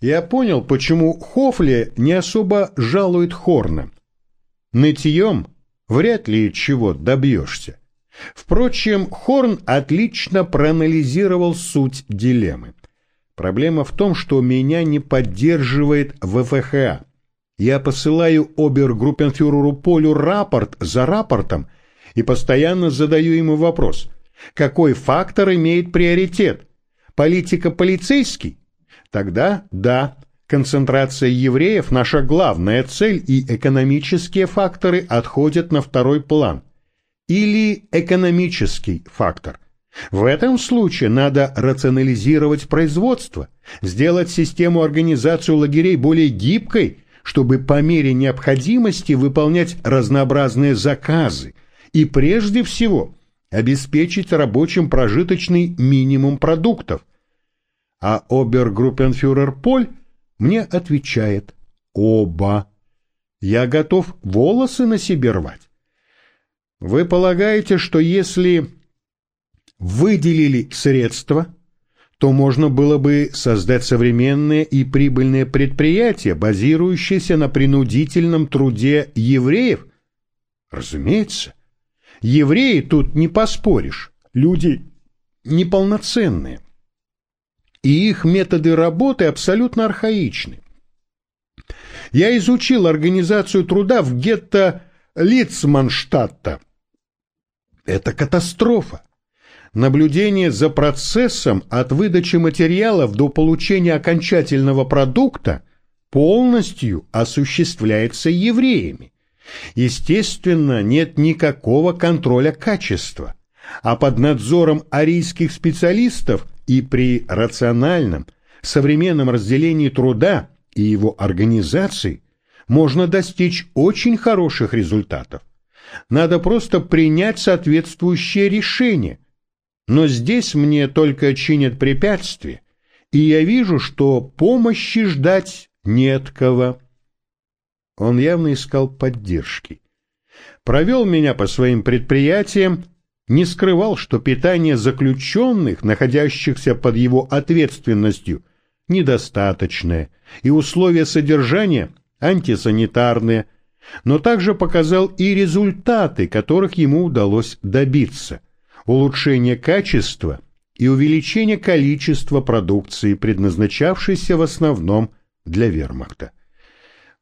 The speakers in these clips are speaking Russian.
Я понял, почему Хофли не особо жалует Хорна. Нытьем вряд ли чего добьешься. Впрочем, Хорн отлично проанализировал суть дилеммы. Проблема в том, что меня не поддерживает ВФХА. Я посылаю обергруппенфюреру Полю рапорт за рапортом и постоянно задаю ему вопрос, какой фактор имеет приоритет? Политика полицейский? Тогда да, концентрация евреев – наша главная цель, и экономические факторы отходят на второй план. Или экономический фактор. В этом случае надо рационализировать производство, сделать систему организации лагерей более гибкой, чтобы по мере необходимости выполнять разнообразные заказы и прежде всего обеспечить рабочим прожиточный минимум продуктов – а обергруппенфюрер Поль мне отвечает «Оба». Я готов волосы на себе рвать. Вы полагаете, что если выделили средства, то можно было бы создать современное и прибыльное предприятие, базирующееся на принудительном труде евреев? Разумеется. Евреи тут не поспоришь, люди неполноценные и их методы работы абсолютно архаичны. Я изучил организацию труда в гетто Лицманштадта. Это катастрофа. Наблюдение за процессом от выдачи материалов до получения окончательного продукта полностью осуществляется евреями. Естественно, нет никакого контроля качества, а под надзором арийских специалистов и при рациональном, современном разделении труда и его организации можно достичь очень хороших результатов. Надо просто принять соответствующее решение. Но здесь мне только чинят препятствия, и я вижу, что помощи ждать нет кого. Он явно искал поддержки. Провел меня по своим предприятиям, не скрывал, что питание заключенных, находящихся под его ответственностью, недостаточное, и условия содержания антисанитарные, но также показал и результаты, которых ему удалось добиться – улучшение качества и увеличение количества продукции, предназначавшейся в основном для вермахта.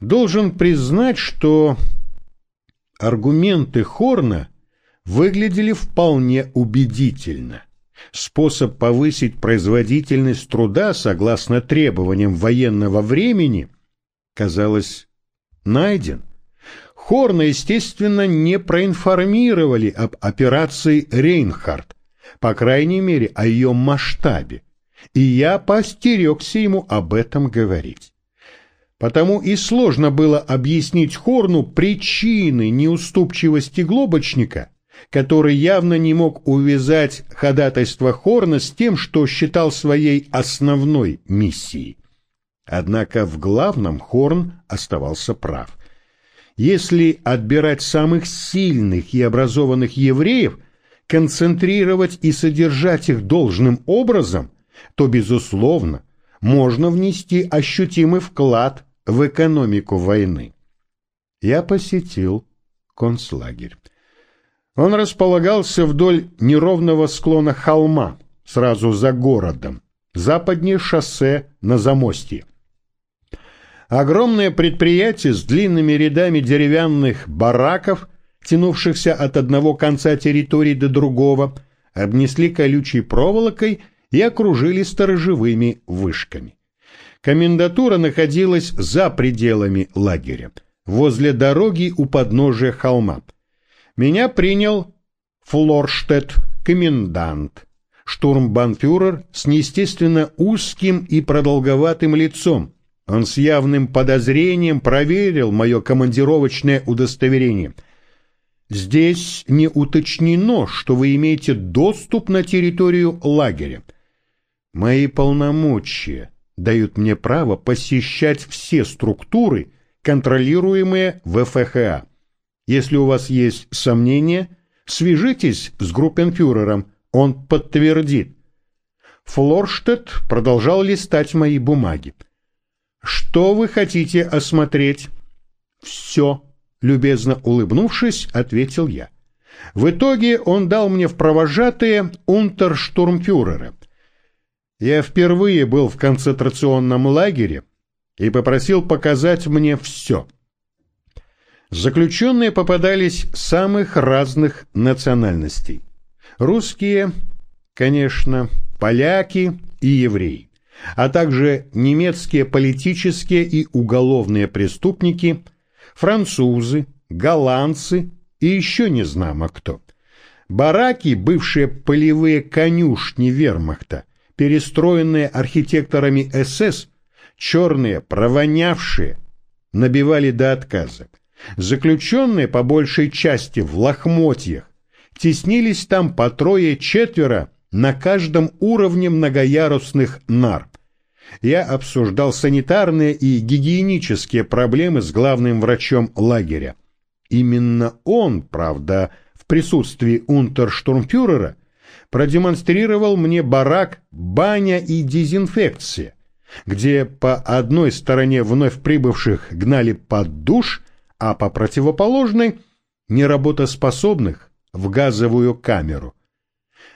Должен признать, что аргументы Хорна – выглядели вполне убедительно. Способ повысить производительность труда согласно требованиям военного времени, казалось, найден. Хорна, естественно, не проинформировали об операции «Рейнхард», по крайней мере, о ее масштабе, и я постерегся ему об этом говорить. Потому и сложно было объяснить Хорну причины неуступчивости глобочника – который явно не мог увязать ходатайство Хорна с тем, что считал своей основной миссией. Однако в главном Хорн оставался прав. Если отбирать самых сильных и образованных евреев, концентрировать и содержать их должным образом, то, безусловно, можно внести ощутимый вклад в экономику войны. Я посетил концлагерь. Он располагался вдоль неровного склона холма, сразу за городом, западнее шоссе на замостье. Огромное предприятие с длинными рядами деревянных бараков, тянувшихся от одного конца территории до другого, обнесли колючей проволокой и окружили сторожевыми вышками. Комендатура находилась за пределами лагеря, возле дороги у подножия холма – меня принял Флорштедт, комендант, штурмбанфюрер с неестественно узким и продолговатым лицом. Он с явным подозрением проверил мое командировочное удостоверение. Здесь не уточнено, что вы имеете доступ на территорию лагеря. Мои полномочия дают мне право посещать все структуры, контролируемые ВФХА. Если у вас есть сомнения, свяжитесь с группенфюрером, он подтвердит. Флорштедт продолжал листать мои бумаги. Что вы хотите осмотреть? Все, любезно улыбнувшись, ответил я. В итоге он дал мне в провожатые унтерштурмфюрера. Я впервые был в концентрационном лагере и попросил показать мне все. Заключенные попадались самых разных национальностей. Русские, конечно, поляки и евреи, а также немецкие политические и уголовные преступники, французы, голландцы и еще не знамо кто. Бараки, бывшие полевые конюшни вермахта, перестроенные архитекторами СС, черные, провонявшие, набивали до отказа. Заключенные, по большей части в лохмотьях, теснились там по трое-четверо на каждом уровне многоярусных нар. Я обсуждал санитарные и гигиенические проблемы с главным врачом лагеря. Именно он, правда, в присутствии унтерштурмфюрера продемонстрировал мне барак «Баня и дезинфекция», где по одной стороне вновь прибывших гнали под душ, а по противоположной – неработоспособных в газовую камеру.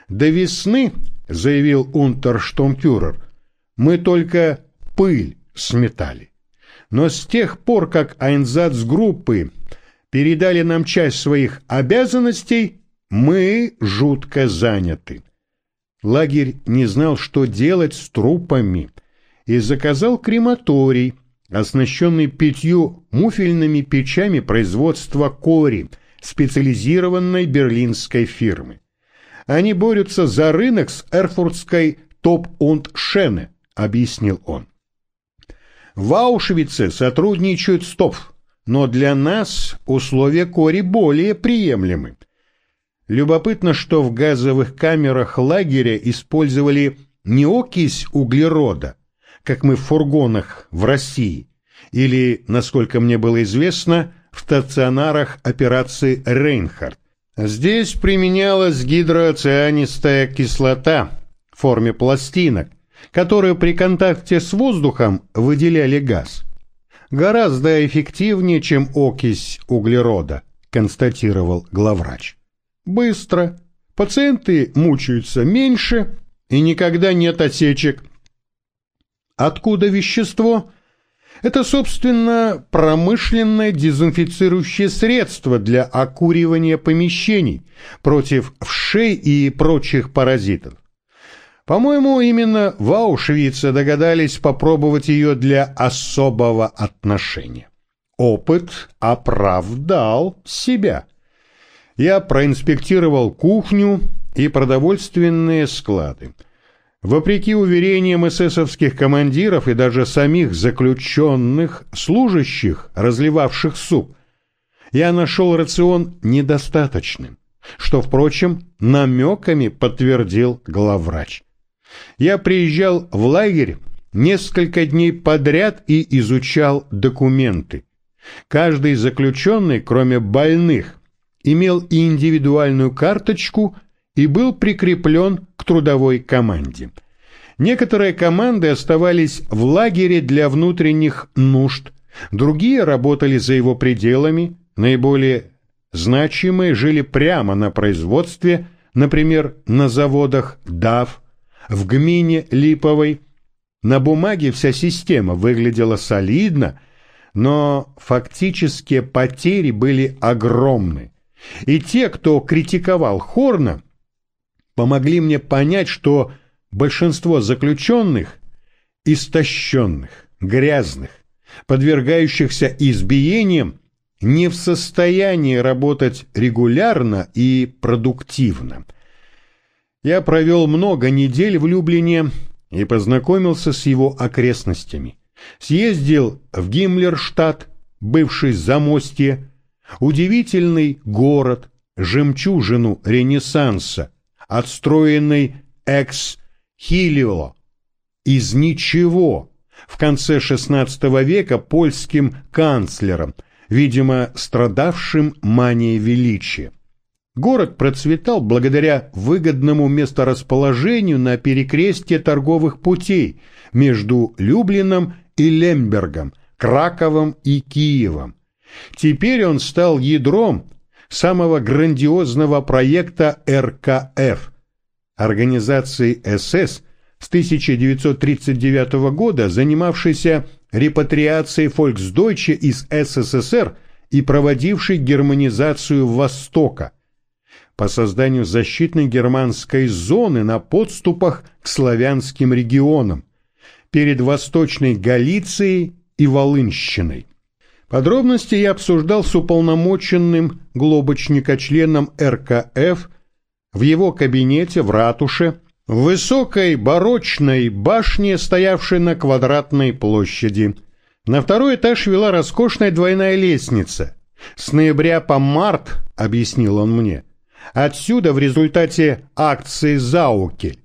До весны, заявил унтерштурмфюрер, мы только пыль сметали. Но с тех пор, как Айнзацгруппы передали нам часть своих обязанностей, мы жутко заняты. Лагерь не знал, что делать с трупами, и заказал крематорий, оснащенный пятью муфельными печами производства кори, специализированной берлинской фирмы. Они борются за рынок с эрфуртской топ und Шене, объяснил он. В Аушвице сотрудничают с ТОП, но для нас условия кори более приемлемы. Любопытно, что в газовых камерах лагеря использовали не окись углерода, как мы в фургонах в России, или, насколько мне было известно, в стационарах операции «Рейнхард». Здесь применялась гидрооцианистая кислота в форме пластинок, которые при контакте с воздухом выделяли газ. Гораздо эффективнее, чем окись углерода, констатировал главврач. Быстро, пациенты мучаются меньше и никогда нет осечек. Откуда вещество? Это, собственно, промышленное дезинфицирующее средство для окуривания помещений против вшей и прочих паразитов. По-моему, именно в Аушвице догадались попробовать ее для особого отношения. Опыт оправдал себя. Я проинспектировал кухню и продовольственные склады. Вопреки уверениям эсэсовских командиров и даже самих заключенных, служащих, разливавших суп, я нашел рацион недостаточным, что, впрочем, намеками подтвердил главврач. Я приезжал в лагерь несколько дней подряд и изучал документы. Каждый заключенный, кроме больных, имел индивидуальную карточку и был прикреплен к трудовой команде. Некоторые команды оставались в лагере для внутренних нужд, другие работали за его пределами, наиболее значимые жили прямо на производстве, например, на заводах ДАВ, в гмине Липовой. На бумаге вся система выглядела солидно, но фактические потери были огромны. И те, кто критиковал Хорна, помогли мне понять, что большинство заключенных – истощенных, грязных, подвергающихся избиениям, не в состоянии работать регулярно и продуктивно. Я провел много недель в Люблине и познакомился с его окрестностями. Съездил в Гиммлерштадт, бывший Замостье, удивительный город, жемчужину Ренессанса, отстроенный экс-хилио, из ничего, в конце XVI века польским канцлером, видимо, страдавшим манией величия. Город процветал благодаря выгодному месторасположению на перекрестье торговых путей между Люблином и Лембергом, Краковом и Киевом. Теперь он стал ядром самого грандиозного проекта РКФ, организации СС с 1939 года, занимавшейся репатриацией Фольксдойче из СССР и проводившей германизацию Востока по созданию защитной германской зоны на подступах к славянским регионам перед Восточной Галицией и Волынщиной. Подробности я обсуждал с уполномоченным глобочника-членом РКФ в его кабинете в ратуше, в высокой барочной башне, стоявшей на квадратной площади. На второй этаж вела роскошная двойная лестница. С ноября по март, объяснил он мне, отсюда в результате акции Зауки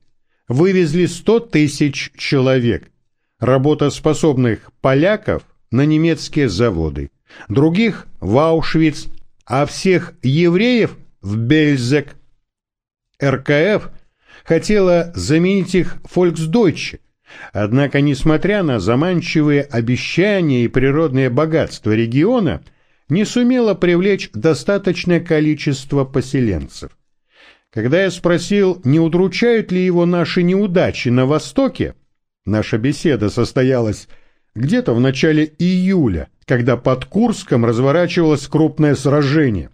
вывезли 100 тысяч человек, работоспособных поляков – на немецкие заводы, других в Аушвиц, а всех евреев в Бельзек. РКФ хотела заменить их Фольксдойче, однако, несмотря на заманчивые обещания и природное богатство региона, не сумела привлечь достаточное количество поселенцев. Когда я спросил, не удручают ли его наши неудачи на Востоке, наша беседа состоялась где-то в начале июля, когда под Курском разворачивалось крупное сражение.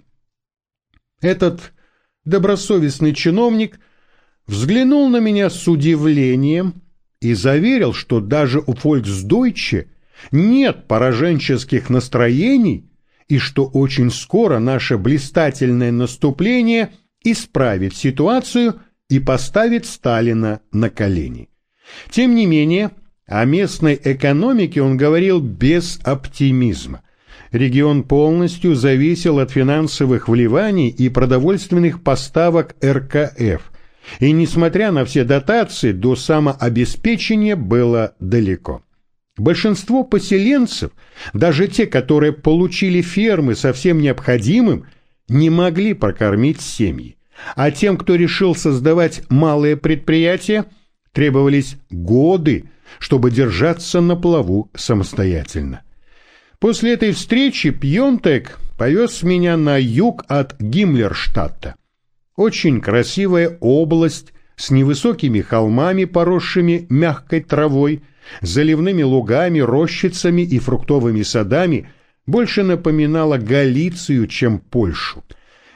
Этот добросовестный чиновник взглянул на меня с удивлением и заверил, что даже у Фольксдойче нет пораженческих настроений и что очень скоро наше блистательное наступление исправит ситуацию и поставит Сталина на колени. Тем не менее, о местной экономике он говорил без оптимизма. Регион полностью зависел от финансовых вливаний и продовольственных поставок РКФ. И несмотря на все дотации, до самообеспечения было далеко. Большинство поселенцев, даже те, которые получили фермы со всем необходимым, не могли прокормить семьи. А тем, кто решил создавать малые предприятия, требовались годы, чтобы держаться на плаву самостоятельно. После этой встречи Пьонтек повез меня на юг от Гиммлерштадта. Очень красивая область с невысокими холмами, поросшими мягкой травой, заливными лугами, рощицами и фруктовыми садами, больше напоминала Галицию, чем Польшу.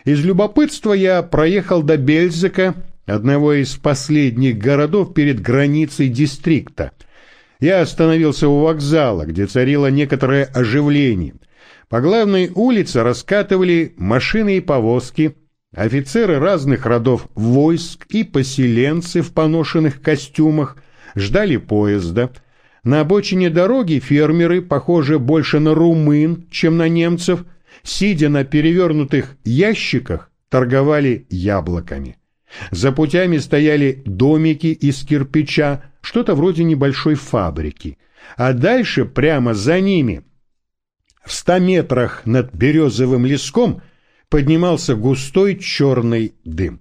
Из любопытства я проехал до Бельзека, одного из последних городов перед границей дистрикта – я остановился у вокзала, где царило некоторое оживление. По главной улице раскатывали машины и повозки, офицеры разных родов войск и поселенцы в поношенных костюмах ждали поезда. На обочине дороги фермеры, похожие больше на румын, чем на немцев, сидя на перевернутых ящиках, торговали яблоками. За путями стояли домики из кирпича, что-то вроде небольшой фабрики. А дальше, прямо за ними, в ста метрах над березовым леском, поднимался густой черный дым.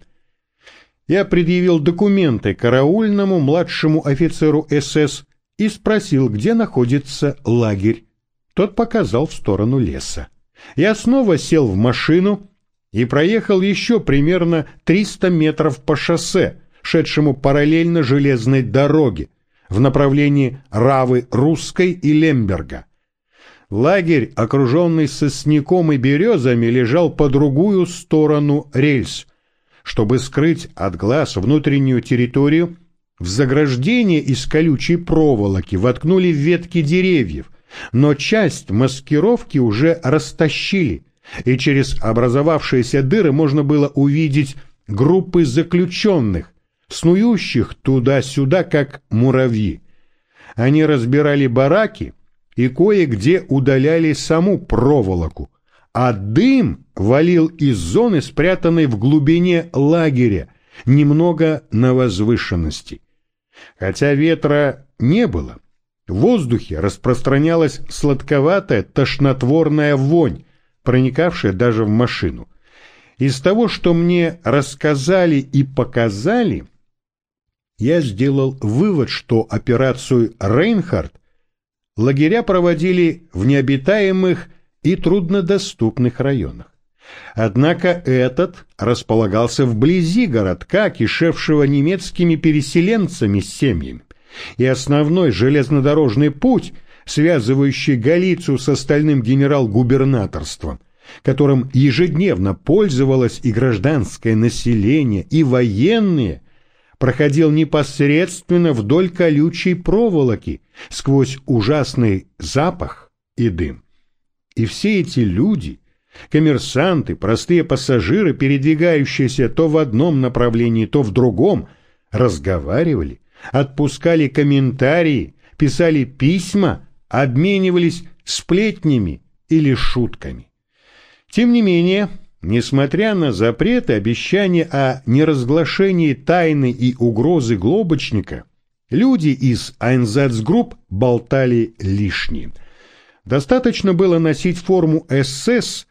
Я предъявил документы караульному младшему офицеру СС и спросил, где находится лагерь. Тот показал в сторону леса. Я снова сел в машину и проехал еще примерно 300 метров по шоссе, шедшему параллельно железной дороге в направлении Равы Русской и Лемберга. Лагерь, окруженный сосняком и березами, лежал по другую сторону рельс. Чтобы скрыть от глаз внутреннюю территорию, в заграждение из колючей проволоки воткнули ветки деревьев, но часть маскировки уже растащили, и через образовавшиеся дыры можно было увидеть группы заключенных, снующих туда-сюда, как муравьи. Они разбирали бараки и кое-где удаляли саму проволоку, а дым валил из зоны, спрятанной в глубине лагеря, немного на возвышенности. Хотя ветра не было, в воздухе распространялась сладковатая тошнотворная вонь, проникавшая даже в машину. Из того, что мне рассказали и показали, я сделал вывод, что операцию «Рейнхард» лагеря проводили в необитаемых и труднодоступных районах. Однако этот располагался вблизи городка, кишевшего немецкими переселенцами с семьями, и основной железнодорожный путь, связывающий Галицию с остальным генерал-губернаторством, которым ежедневно пользовалось и гражданское население, и военные, проходил непосредственно вдоль колючей проволоки, сквозь ужасный запах и дым. И все эти люди, коммерсанты, простые пассажиры, передвигающиеся то в одном направлении, то в другом, разговаривали, отпускали комментарии, писали письма, обменивались сплетнями или шутками. Тем не менее, несмотря на запреты, обещания о неразглашении тайны и угрозы глобочника, люди из Айнзацгрупп болтали лишнее – Достаточно было носить форму СС,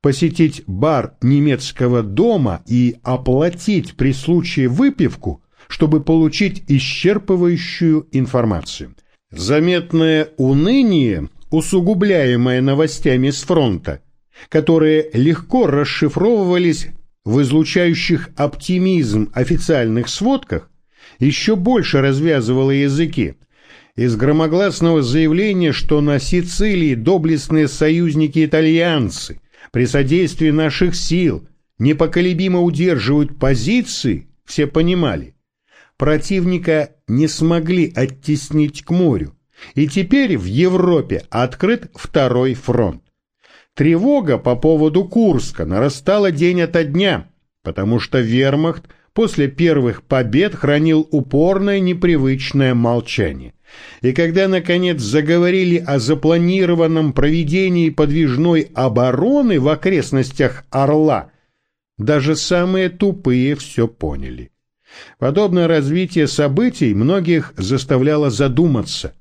посетить бар немецкого дома и оплатить при случае выпивку, чтобы получить исчерпывающую информацию. Заметное уныние, усугубляемое новостями с фронта, которые легко расшифровывались в излучающих оптимизм официальных сводках, еще больше развязывало языки, из громогласного заявления, что на Сицилии доблестные союзники-итальянцы при содействии наших сил непоколебимо удерживают позиции, все понимали. Противника не смогли оттеснить к морю, и теперь в Европе открыт второй фронт. Тревога по поводу Курска нарастала день ото дня, потому что вермахт после первых побед хранил упорное непривычное молчание. И когда, наконец, заговорили о запланированном проведении подвижной обороны в окрестностях Орла, даже самые тупые все поняли. Подобное развитие событий многих заставляло задуматься.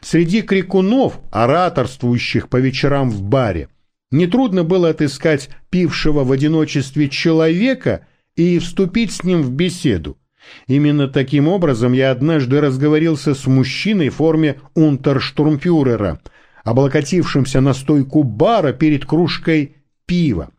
Среди крикунов, ораторствующих по вечерам в баре, нетрудно было отыскать пившего в одиночестве человека и вступить с ним в беседу. Именно таким образом я однажды разговорился с мужчиной в форме унтерштурмфюрера, облокотившимся на стойку бара перед кружкой пива.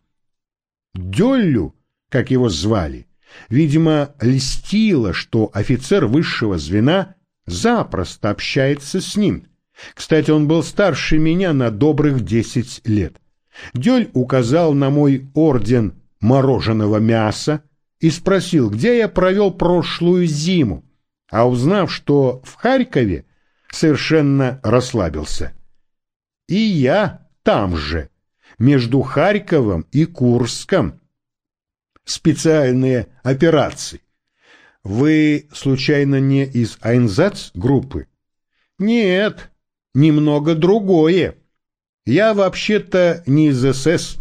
Дёллю, как его звали, видимо, льстило, что офицер высшего звена запросто общается с ним. Кстати, он был старше меня на добрых десять лет. Дёль указал на мой орден мороженого мяса, и спросил, где я провел прошлую зиму, а узнав, что в Харькове, совершенно расслабился. И я там же, между Харьковом и Курском. Специальные операции. Вы, случайно, не из Айнзац группы? Нет, немного другое. Я вообще-то не из СС,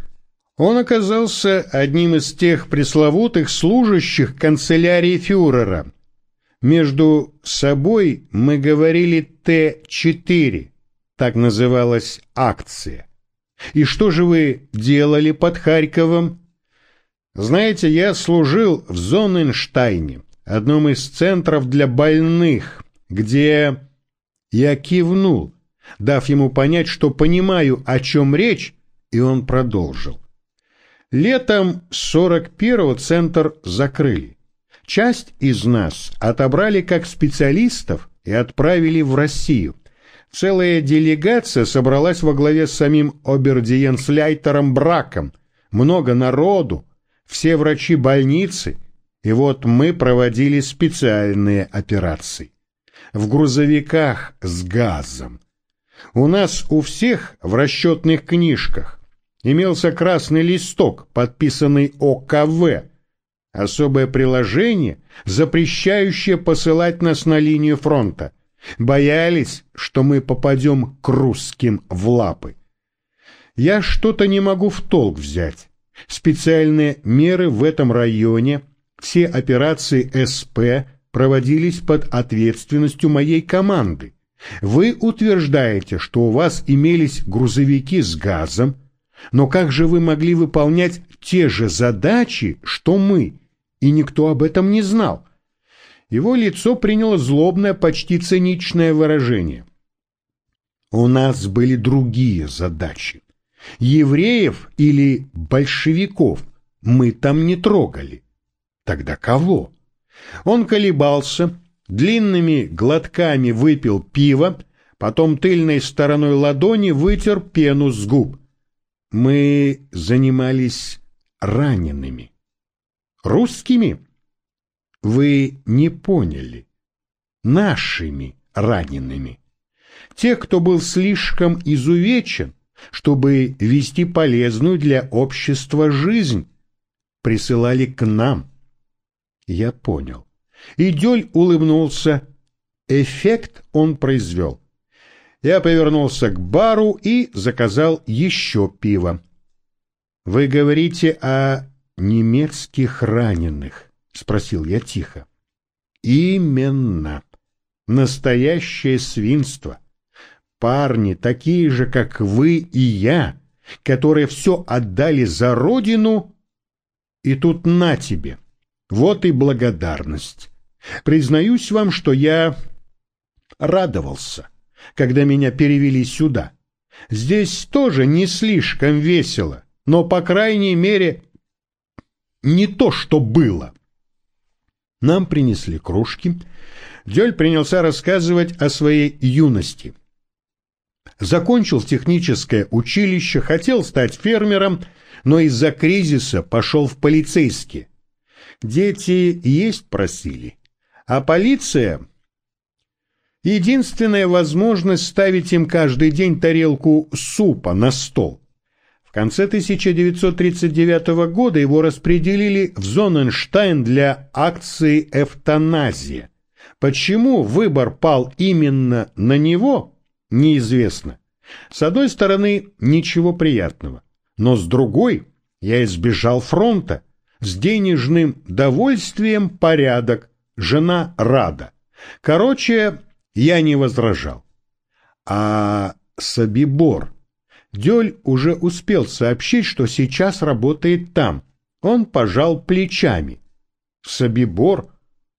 он оказался одним из тех пресловутых служащих канцелярии фюрера. Между собой мы говорили Т-4, так называлась акция. И что же вы делали под Харьковом? Знаете, я служил в Зоненштайне, одном из центров для больных, где я кивнул, дав ему понять, что понимаю, о чем речь, и он продолжил. Летом 41-го центр закрыли. Часть из нас отобрали как специалистов и отправили в Россию. Целая делегация собралась во главе с самим обердиенсляйтером Браком. Много народу, все врачи больницы. И вот мы проводили специальные операции. В грузовиках с газом. У нас у всех в расчетных книжках имелся красный листок, подписанный ОКВ, особое приложение, запрещающее посылать нас на линию фронта. Боялись, что мы попадем к русским в лапы. Я что-то не могу в толк взять. Специальные меры в этом районе, все операции СП проводились под ответственностью моей команды. Вы утверждаете, что у вас имелись грузовики с газом, но как же вы могли выполнять те же задачи, что мы, и никто об этом не знал? Его лицо приняло злобное, почти циничное выражение. У нас были другие задачи. Евреев или большевиков мы там не трогали. Тогда кого? Он колебался, длинными глотками выпил пиво, потом тыльной стороной ладони вытер пену с губ. Мы занимались ранеными. Русскими? Вы не поняли. Нашими ранеными. Тех, кто был слишком изувечен, чтобы вести полезную для общества жизнь, присылали к нам. Я понял. И Дёль улыбнулся. Эффект он произвел. Я повернулся к бару и заказал еще пиво. «Вы говорите о немецких раненых?» — спросил я тихо. «Именно. Настоящее свинство. Парни, такие же, как вы и я, которые все отдали за родину, и тут на тебе. Вот и благодарность. Признаюсь вам, что я радовался, когда меня перевели сюда. Здесь тоже не слишком весело, но, по крайней мере, не то, что было. Нам принесли кружки. Дёль принялся рассказывать о своей юности – закончил техническое училище, хотел стать фермером, но из-за кризиса пошел в полицейские. Дети есть просили, а полиция — единственная возможность ставить им каждый день тарелку супа на стол. В конце 1939 года его распределили в Зоненштайн для акции «Эвтаназия». Почему выбор пал именно на него – неизвестно. С одной стороны, ничего приятного, но с другой я избежал фронта. С денежным довольствием порядок, жена рада. Короче, я не возражал. А Собибор... Дёль уже успел сообщить, что сейчас работает там. Он пожал плечами. Собибор,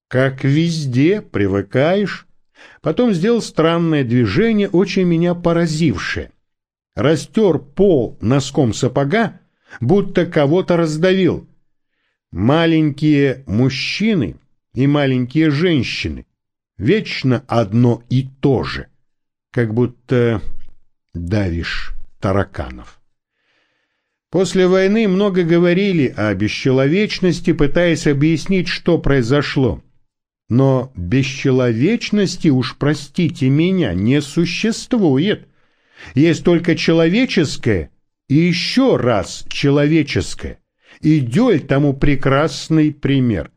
как везде, привыкаешь. Потом сделал странное движение, очень меня поразившее. Растер пол носком сапога, будто кого-то раздавил. Маленькие мужчины и маленькие женщины вечно одно и то же, как будто давишь тараканов. После войны много говорили о бесчеловечности, пытаясь объяснить, что произошло. Но бесчеловечности, уж простите меня, не существует. Есть только человеческое и еще раз человеческое. И Дёль тому прекрасный пример.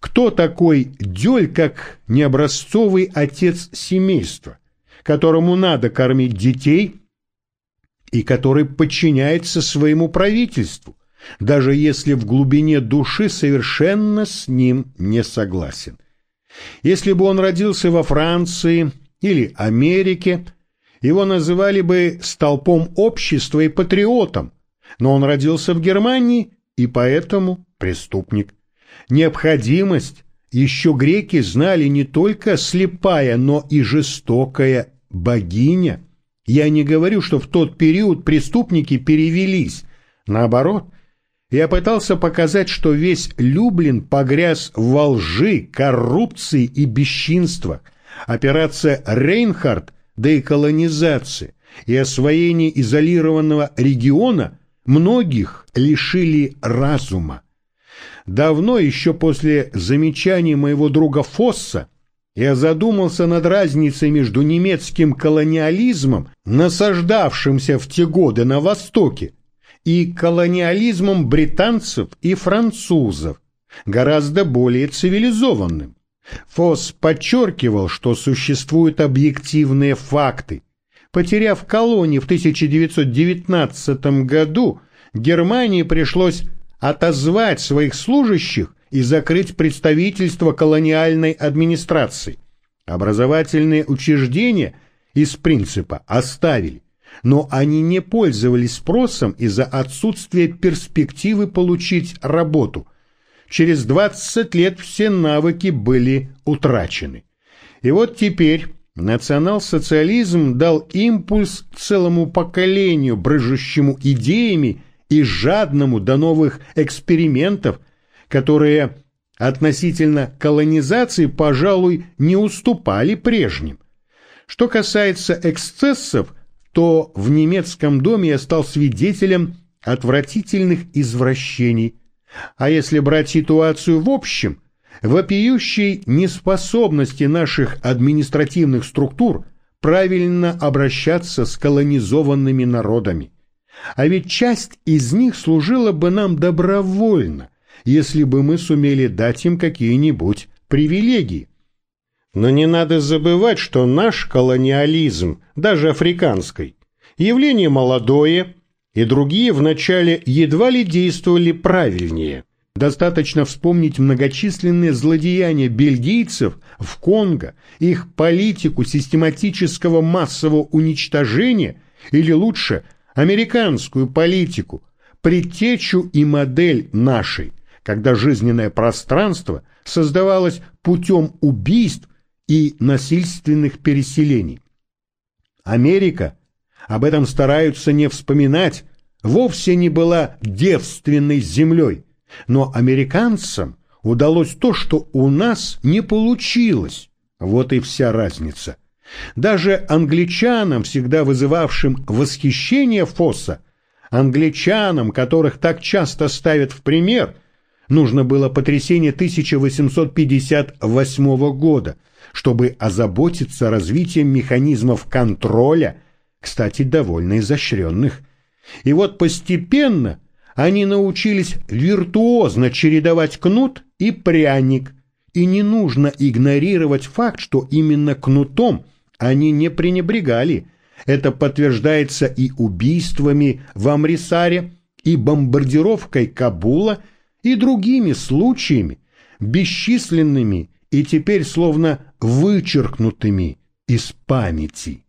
Кто такой Дёль, как необразцовый отец семейства, которому надо кормить детей и который подчиняется своему правительству, даже если в глубине души совершенно с ним не согласен. Если бы он родился во Франции или Америке, его называли бы столпом общества и патриотом, но он родился в Германии и поэтому преступник. Необходимость еще греки знали не только слепая, но и жестокая богиня. Я не говорю, что в тот период преступники перевелись. Наоборот, я пытался показать, что весь Люблин погряз во лжи, коррупции и бесчинствах. Операция «Рейнхард» деколонизации и освоение изолированного региона многих лишили разума. Давно, еще после замечаний моего друга Фосса, я задумался над разницей между немецким колониализмом, насаждавшимся в те годы на Востоке, и колониализмом британцев и французов, гораздо более цивилизованным. Фосс подчеркивал, что существуют объективные факты. Потеряв колонии в 1919 году, Германии пришлось отозвать своих служащих и закрыть представительство колониальной администрации. Образовательные учреждения из принципа оставили но они не пользовались спросом из-за отсутствия перспективы получить работу. Через 20 лет все навыки были утрачены. И вот теперь национал-социализм дал импульс целому поколению, брыжущему идеями и жадному до новых экспериментов, которые относительно колонизации, пожалуй, не уступали прежним. Что касается эксцессов, то в немецком доме я стал свидетелем отвратительных извращений. А если брать ситуацию в общем, вопиющей неспособности наших административных структур правильно обращаться с колонизованными народами. А ведь часть из них служила бы нам добровольно, если бы мы сумели дать им какие-нибудь привилегии. Но не надо забывать, что наш колониализм, даже африканский, явление молодое, и другие вначале едва ли действовали правильнее. Достаточно вспомнить многочисленные злодеяния бельгийцев в Конго, их политику систематического массового уничтожения, или лучше, американскую политику, предтечу и модель нашей, когда жизненное пространство создавалось путем убийств и насильственных переселений. Америка, об этом стараются не вспоминать, вовсе не была девственной землей, но американцам удалось то, что у нас не получилось. Вот и вся разница. Даже англичанам, всегда вызывавшим восхищение Фосса, англичанам, которых так часто ставят в пример, нужно было потрясение 1858 года, чтобы озаботиться развитием механизмов контроля, кстати, довольно изощренных. И вот постепенно они научились виртуозно чередовать кнут и пряник, и не нужно игнорировать факт, что именно кнутом они не пренебрегали. Это подтверждается и убийствами в Амрисаре, и бомбардировкой Кабула, и другими случаями, бесчисленными и теперь словно вычеркнутыми из памяти.